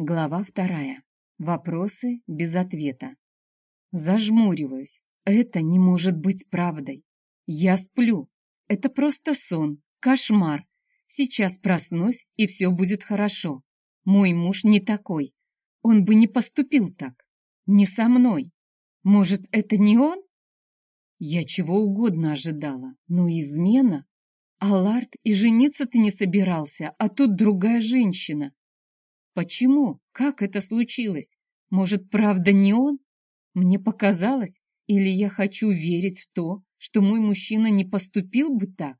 Глава вторая. Вопросы без ответа. Зажмуриваюсь. Это не может быть правдой. Я сплю. Это просто сон, кошмар. Сейчас проснусь, и все будет хорошо. Мой муж не такой. Он бы не поступил так. Не со мной. Может, это не он? Я чего угодно ожидала, но измена? Аларт и жениться ты не собирался, а тут другая женщина. Почему? Как это случилось? Может, правда не он? Мне показалось, или я хочу верить в то, что мой мужчина не поступил бы так?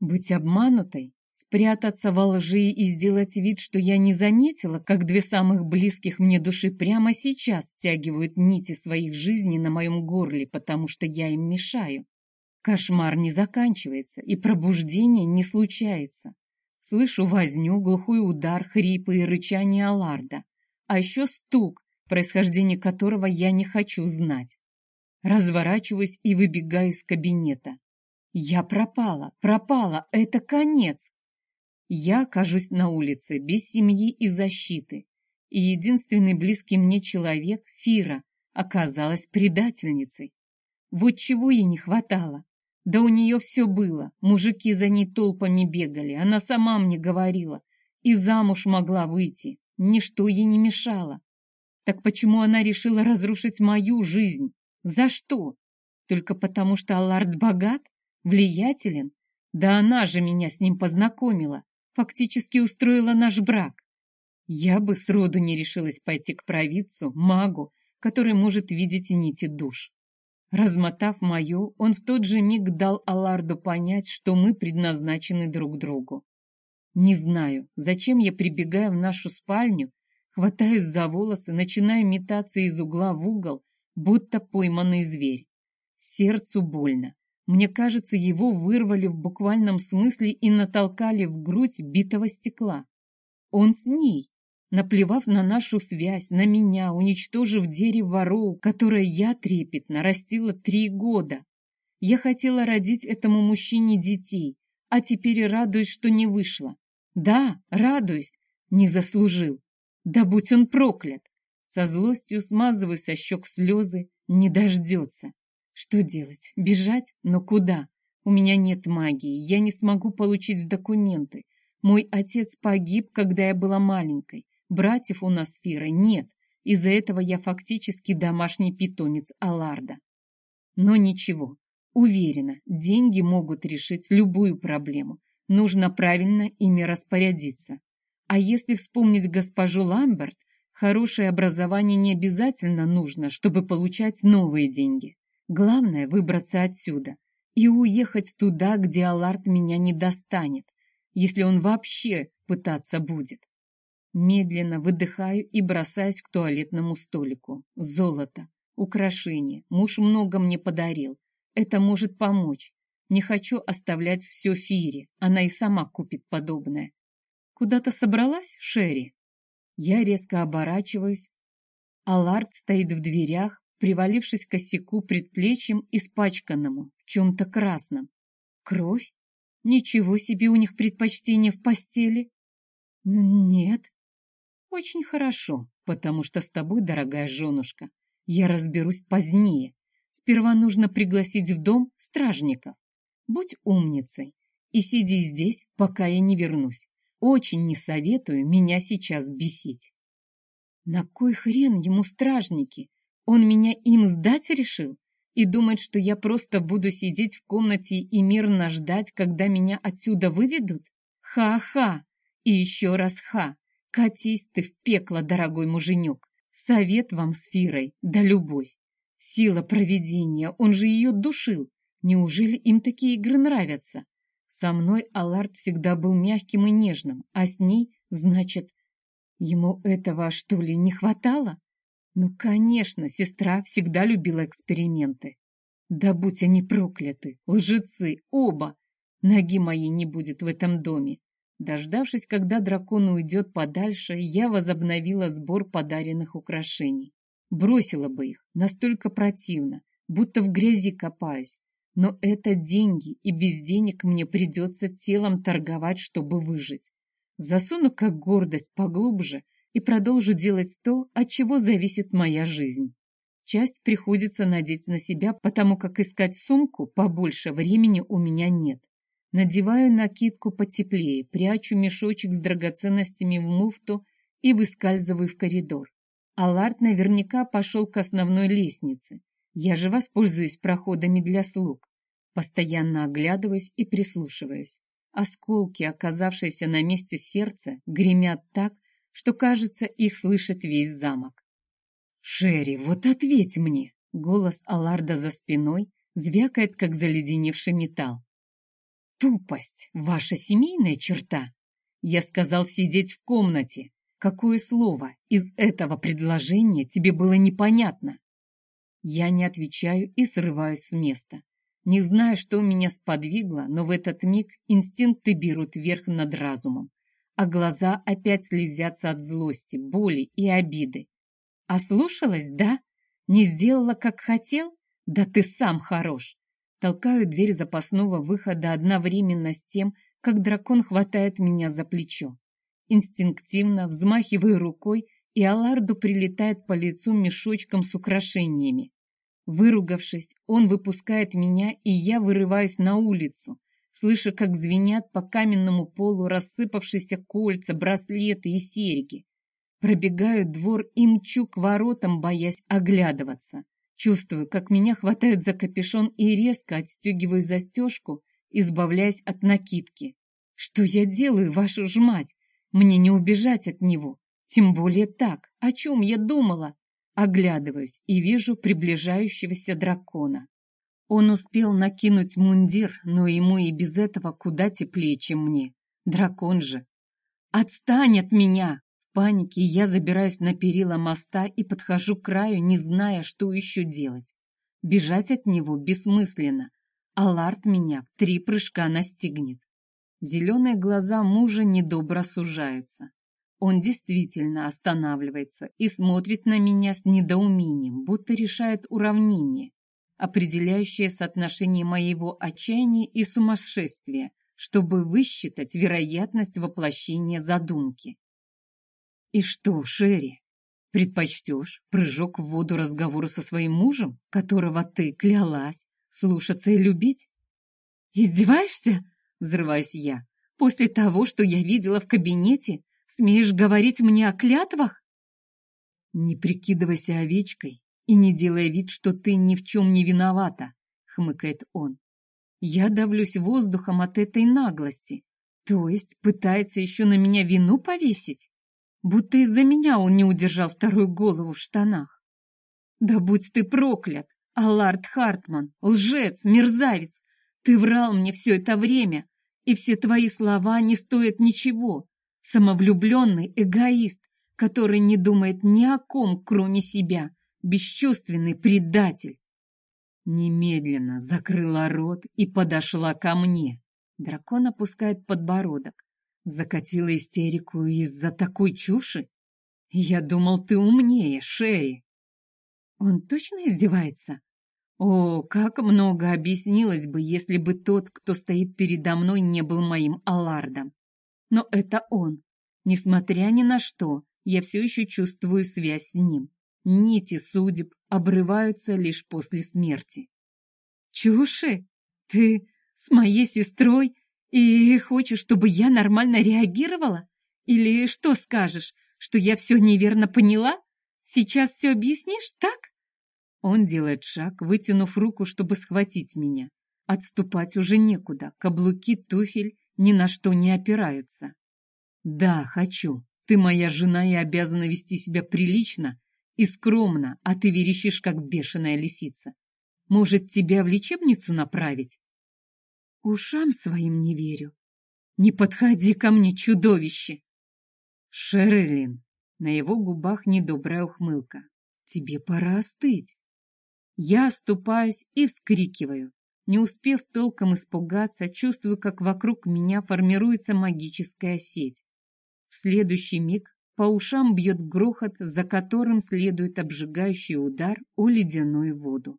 Быть обманутой? Спрятаться во лжи и сделать вид, что я не заметила, как две самых близких мне души прямо сейчас стягивают нити своих жизней на моем горле, потому что я им мешаю. Кошмар не заканчивается, и пробуждение не случается. Слышу возню, глухой удар, хрипы и рычание Аларда, а еще стук, происхождение которого я не хочу знать. Разворачиваюсь и выбегаю из кабинета. Я пропала, пропала, это конец. Я окажусь на улице, без семьи и защиты. И единственный близкий мне человек, Фира, оказалась предательницей. Вот чего ей не хватало. Да у нее все было. Мужики за ней толпами бегали. Она сама мне говорила. И замуж могла выйти. Ничто ей не мешало. Так почему она решила разрушить мою жизнь? За что? Только потому, что Аллард богат? Влиятелен? Да она же меня с ним познакомила фактически устроила наш брак. Я бы сроду не решилась пойти к провидцу, магу, который может видеть нити душ. Размотав мою, он в тот же миг дал Аларду понять, что мы предназначены друг другу. Не знаю, зачем я прибегаю в нашу спальню, хватаюсь за волосы, начинаю метаться из угла в угол, будто пойманный зверь. Сердцу больно. Мне кажется, его вырвали в буквальном смысле и натолкали в грудь битого стекла. Он с ней, наплевав на нашу связь, на меня, уничтожив дерево Роу, которое я трепетно растила три года. Я хотела родить этому мужчине детей, а теперь радуюсь, что не вышло. Да, радуюсь, не заслужил. Да будь он проклят. Со злостью смазываю со щек слезы, не дождется. Что делать? Бежать? Но куда? У меня нет магии, я не смогу получить документы. Мой отец погиб, когда я была маленькой. Братьев у нас Фира нет. Из-за этого я фактически домашний питомец Аларда. Но ничего. Уверена, деньги могут решить любую проблему. Нужно правильно ими распорядиться. А если вспомнить госпожу Ламберт, хорошее образование не обязательно нужно, чтобы получать новые деньги. Главное — выбраться отсюда и уехать туда, где Аларт меня не достанет, если он вообще пытаться будет. Медленно выдыхаю и бросаюсь к туалетному столику. Золото, украшение. Муж много мне подарил. Это может помочь. Не хочу оставлять все Фире. Она и сама купит подобное. Куда-то собралась, Шерри? Я резко оборачиваюсь. Аларт стоит в дверях, привалившись к косяку предплечьем, испачканному, в чем-то красном. Кровь? Ничего себе у них предпочтение в постели. Нет. Очень хорошо, потому что с тобой, дорогая женушка, я разберусь позднее. Сперва нужно пригласить в дом стражников. Будь умницей и сиди здесь, пока я не вернусь. Очень не советую меня сейчас бесить. На кой хрен ему стражники? Он меня им сдать решил? И думает, что я просто буду сидеть в комнате и мирно ждать, когда меня отсюда выведут? Ха-ха! И еще раз ха! Катись ты в пекло, дорогой муженек! Совет вам с Фирой, да любовь! Сила провидения, он же ее душил! Неужели им такие игры нравятся? Со мной Аларт всегда был мягким и нежным, а с ней, значит, ему этого, что ли, не хватало? Ну, конечно, сестра всегда любила эксперименты. Да будь они прокляты, лжецы, оба! Ноги моей не будет в этом доме. Дождавшись, когда дракон уйдет подальше, я возобновила сбор подаренных украшений. Бросила бы их, настолько противно, будто в грязи копаюсь. Но это деньги, и без денег мне придется телом торговать, чтобы выжить. Засуну как гордость поглубже и продолжу делать то, от чего зависит моя жизнь. Часть приходится надеть на себя, потому как искать сумку побольше времени у меня нет. Надеваю накидку потеплее, прячу мешочек с драгоценностями в муфту и выскальзываю в коридор. Аларт наверняка пошел к основной лестнице. Я же воспользуюсь проходами для слуг. Постоянно оглядываюсь и прислушиваюсь. Осколки, оказавшиеся на месте сердца, гремят так, что, кажется, их слышит весь замок. «Шерри, вот ответь мне!» Голос Аларда за спиной звякает, как заледеневший металл. «Тупость — ваша семейная черта!» Я сказал сидеть в комнате. Какое слово из этого предложения тебе было непонятно? Я не отвечаю и срываюсь с места. Не знаю, что меня сподвигло, но в этот миг инстинкты берут верх над разумом, а глаза опять слезятся от злости, боли и обиды. Ослушалась, да? Не сделала, как хотел? Да ты сам хорош. Толкаю дверь запасного выхода одновременно с тем, как дракон хватает меня за плечо. Инстинктивно взмахиваю рукой, и Аларду прилетает по лицу мешочком с украшениями. Выругавшись, он выпускает меня, и я вырываюсь на улицу, слыша, как звенят по каменному полу рассыпавшиеся кольца, браслеты и серьги. Пробегаю двор и мчу к воротам, боясь оглядываться. Чувствую, как меня хватают за капюшон и резко отстегиваю застежку, избавляясь от накидки. Что я делаю, вашу ж мать? Мне не убежать от него. Тем более так. О чем я думала? Оглядываюсь и вижу приближающегося дракона. Он успел накинуть мундир, но ему и без этого куда теплее, чем мне. Дракон же. «Отстань от меня!» Панике я забираюсь на перила моста и подхожу к краю, не зная, что еще делать. Бежать от него бессмысленно, а Ларт меня в три прыжка настигнет. Зеленые глаза мужа недобро сужаются. Он действительно останавливается и смотрит на меня с недоумением, будто решает уравнение, определяющее соотношение моего отчаяния и сумасшествия, чтобы высчитать вероятность воплощения задумки. И что, Шерри, предпочтешь прыжок в воду разговора со своим мужем, которого ты клялась слушаться и любить? Издеваешься? Взрываюсь я. После того, что я видела в кабинете, Смеешь говорить мне о клятвах? Не прикидывайся овечкой и не делай вид, что ты ни в чем не виновата, хмыкает он. Я давлюсь воздухом от этой наглости. То есть пытается еще на меня вину повесить? Будто из-за меня он не удержал вторую голову в штанах. Да будь ты проклят, Аллард Хартман, лжец, мерзавец! Ты врал мне все это время, и все твои слова не стоят ничего. Самовлюбленный эгоист, который не думает ни о ком, кроме себя. Бесчувственный предатель. Немедленно закрыла рот и подошла ко мне. Дракон опускает подбородок. Закатила истерику из-за такой чуши? Я думал, ты умнее, Шерри. Он точно издевается? О, как много объяснилось бы, если бы тот, кто стоит передо мной, не был моим Аллардом. Но это он. Несмотря ни на что, я все еще чувствую связь с ним. Нити судеб обрываются лишь после смерти. Чуши? Ты с моей сестрой и хочешь, чтобы я нормально реагировала? Или что скажешь, что я все неверно поняла? Сейчас все объяснишь, так? Он делает шаг, вытянув руку, чтобы схватить меня. Отступать уже некуда, каблуки туфель ни на что не опираются. Да, хочу. Ты моя жена и обязана вести себя прилично и скромно, а ты верещишь, как бешеная лисица. Может, тебя в лечебницу направить? Ушам своим не верю. Не подходи ко мне, чудовище! Шерлин, на его губах недобрая ухмылка. Тебе пора остыть. Я оступаюсь и вскрикиваю. Не успев толком испугаться, чувствую, как вокруг меня формируется магическая сеть. В следующий миг по ушам бьет грохот, за которым следует обжигающий удар о ледяную воду.